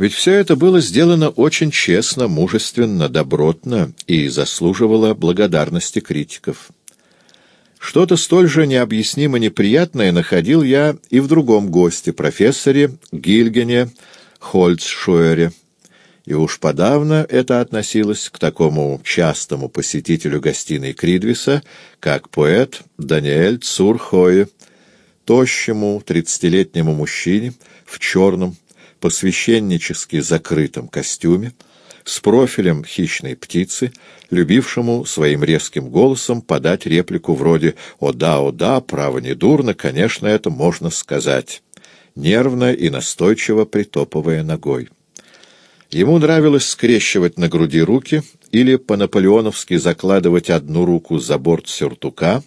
Ведь все это было сделано очень честно, мужественно, добротно и заслуживало благодарности критиков. Что-то столь же необъяснимо неприятное находил я и в другом госте, профессоре Гильгене Хольцшуэре. И уж подавно это относилось к такому частому посетителю гостиной Кридвиса, как поэт Даниэль Цурхое, тощему тридцатилетнему мужчине в черном, посвященнически закрытом костюме, с профилем хищной птицы, любившему своим резким голосом подать реплику вроде «О да, о да, право не дурно, конечно, это можно сказать», нервно и настойчиво притопывая ногой. Ему нравилось скрещивать на груди руки или по-наполеоновски закладывать одну руку за борт сюртука,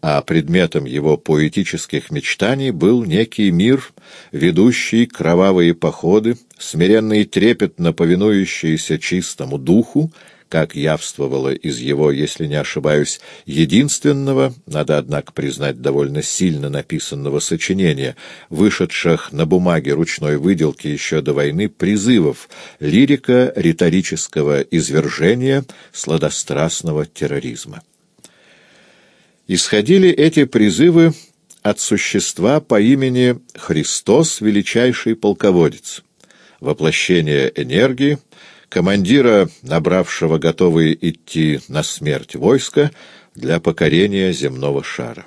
а предметом его поэтических мечтаний был некий мир, ведущий кровавые походы, смиренно и трепетно повинующийся чистому духу, как явствовало из его, если не ошибаюсь, единственного, надо, однако, признать, довольно сильно написанного сочинения, вышедших на бумаге ручной выделки еще до войны призывов лирика риторического извержения сладострастного терроризма. Исходили эти призывы от существа по имени Христос, величайший полководец, воплощение энергии, командира, набравшего готовые идти на смерть войска для покорения земного шара.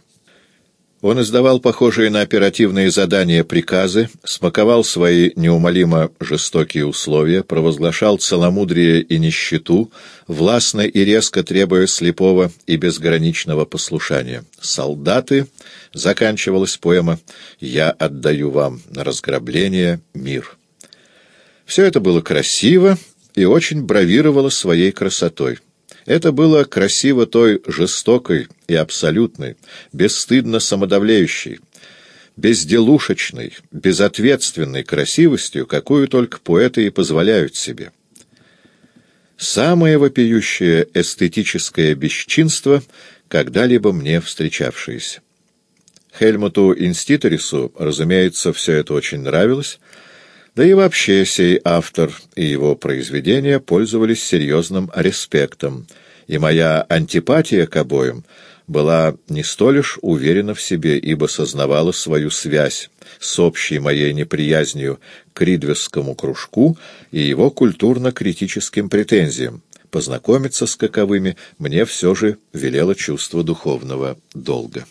Он издавал похожие на оперативные задания приказы, смаковал свои неумолимо жестокие условия, провозглашал целомудрие и нищету, властно и резко требуя слепого и безграничного послушания. «Солдаты», — заканчивалась поэма, — «я отдаю вам на разграбление мир». Все это было красиво и очень бравировало своей красотой. Это было красиво той жестокой и абсолютной, бесстыдно самодавляющей, безделушечной, безответственной красивостью, какую только поэты и позволяют себе. Самое вопиющее эстетическое бесчинство, когда-либо мне встречавшееся. Хельмуту Инститорису, разумеется, все это очень нравилось, да и вообще сей автор и его произведения пользовались серьезным респектом, и моя антипатия к обоим была не столь уж уверена в себе, ибо сознавала свою связь с общей моей неприязнью к Ридвесскому кружку и его культурно-критическим претензиям. Познакомиться с каковыми мне все же велело чувство духовного долга.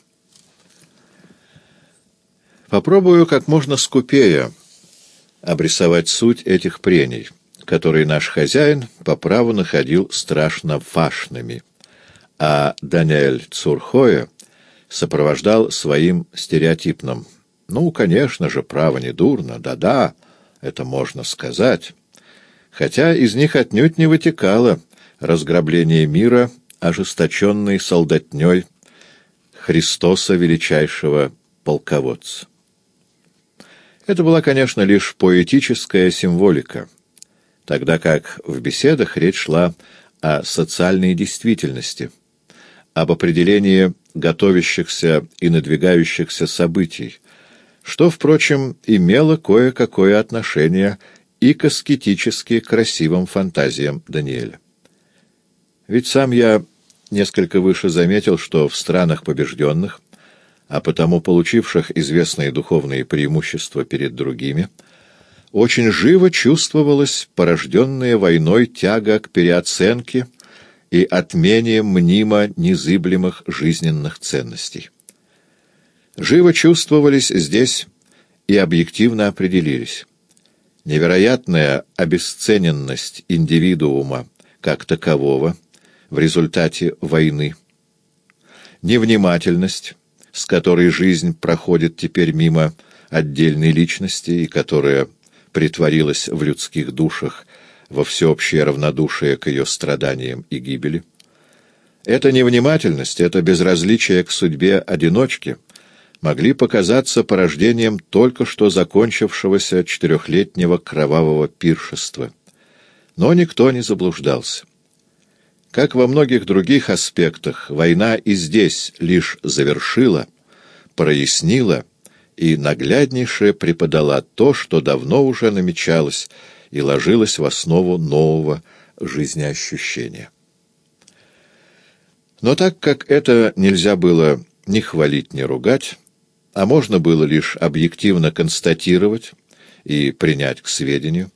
Попробую как можно скупее обрисовать суть этих прений, которые наш хозяин по праву находил страшно фашными, а Даниэль Цурхоя сопровождал своим стереотипным. «Ну, конечно же, право не дурно, да-да, это можно сказать», хотя из них отнюдь не вытекало разграбление мира, ожесточенной солдатней Христоса величайшего полководца. Это была, конечно, лишь поэтическая символика, тогда как в беседах речь шла о социальной действительности, об определении готовящихся и надвигающихся событий, что, впрочем, имело кое-какое отношение и к аскетически красивым фантазиям Даниэля. Ведь сам я несколько выше заметил, что в странах побежденных а потому получивших известные духовные преимущества перед другими, очень живо чувствовалась порожденная войной тяга к переоценке и отмене мнимо незыблемых жизненных ценностей. Живо чувствовались здесь и объективно определились. Невероятная обесцененность индивидуума как такового в результате войны, невнимательность, с которой жизнь проходит теперь мимо отдельной личности и которая притворилась в людских душах во всеобщее равнодушие к ее страданиям и гибели. Эта невнимательность, это безразличие к судьбе одиночки могли показаться порождением только что закончившегося четырехлетнего кровавого пиршества. Но никто не заблуждался. Как во многих других аспектах, война и здесь лишь завершила, прояснила и нагляднейше преподала то, что давно уже намечалось и ложилась в основу нового жизнеощущения. Но так как это нельзя было ни хвалить, ни ругать, а можно было лишь объективно констатировать и принять к сведению,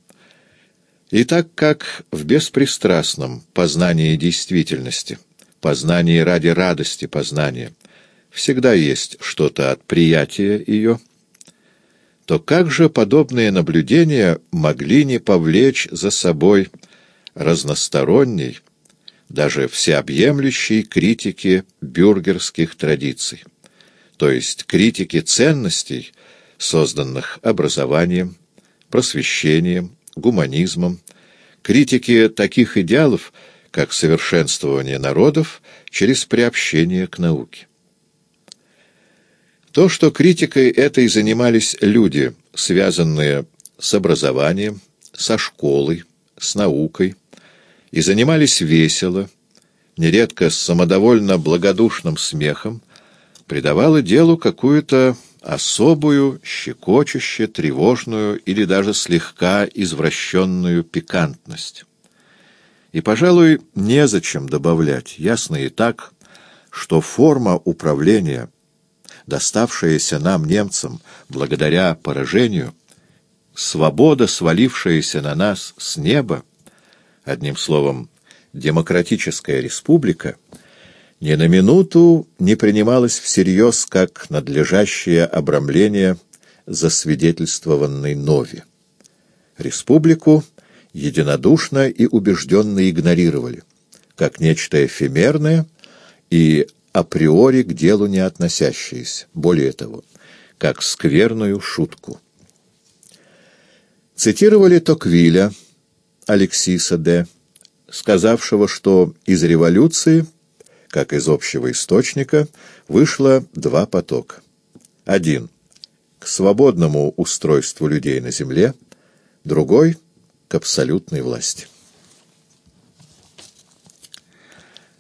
и так как в беспристрастном познании действительности, познании ради радости познания, всегда есть что-то от приятия ее, то как же подобные наблюдения могли не повлечь за собой разносторонней, даже всеобъемлющей критики бюргерских традиций, то есть критики ценностей, созданных образованием, просвещением, гуманизмом, критики таких идеалов, как совершенствование народов через приобщение к науке. То, что критикой этой занимались люди, связанные с образованием, со школой, с наукой, и занимались весело, нередко с самодовольно благодушным смехом, придавало делу какую-то особую, щекочуще, тревожную или даже слегка извращенную пикантность. И, пожалуй, незачем добавлять, ясно и так, что форма управления доставшаяся нам, немцам, благодаря поражению, свобода, свалившаяся на нас с неба, одним словом, демократическая республика, ни на минуту не принималась всерьез как надлежащее обрамление засвидетельствованной Нови. Республику единодушно и убежденно игнорировали, как нечто эфемерное и априори к делу не относящиеся, более того, как скверную шутку. Цитировали Токвиля, Алексиса Д., сказавшего, что из революции, как из общего источника, вышло два потока. Один — к свободному устройству людей на земле, другой — к абсолютной власти.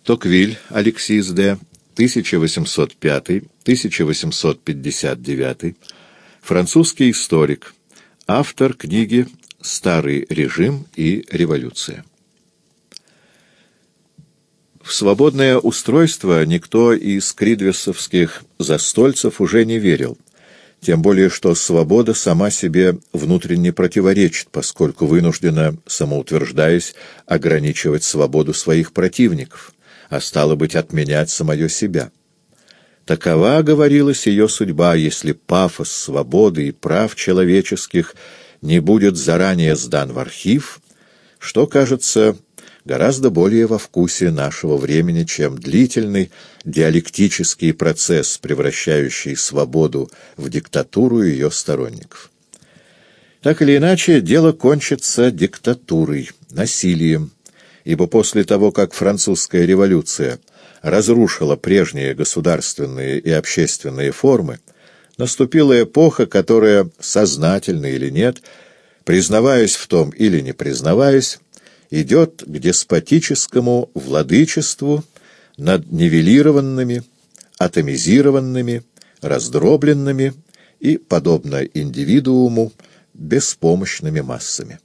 Токвиль, Алексис Д., 1805-1859, французский историк, автор книги «Старый режим и революция». В свободное устройство никто из кридвесовских застольцев уже не верил, тем более что свобода сама себе внутренне противоречит, поскольку вынуждена, самоутверждаясь, ограничивать свободу своих противников а стало быть, отменять самое себя. Такова, говорилась, ее судьба, если пафос свободы и прав человеческих не будет заранее сдан в архив, что, кажется, гораздо более во вкусе нашего времени, чем длительный диалектический процесс, превращающий свободу в диктатуру ее сторонников. Так или иначе, дело кончится диктатурой, насилием, ибо после того, как французская революция разрушила прежние государственные и общественные формы, наступила эпоха, которая, сознательно или нет, признаваясь в том или не признаваясь, идет к деспотическому владычеству над нивелированными, атомизированными, раздробленными и, подобно индивидууму, беспомощными массами.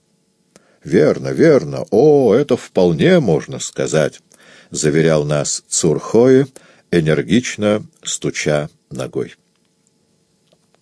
«Верно, верно. О, это вполне можно сказать», — заверял нас Цурхои, энергично стуча ногой.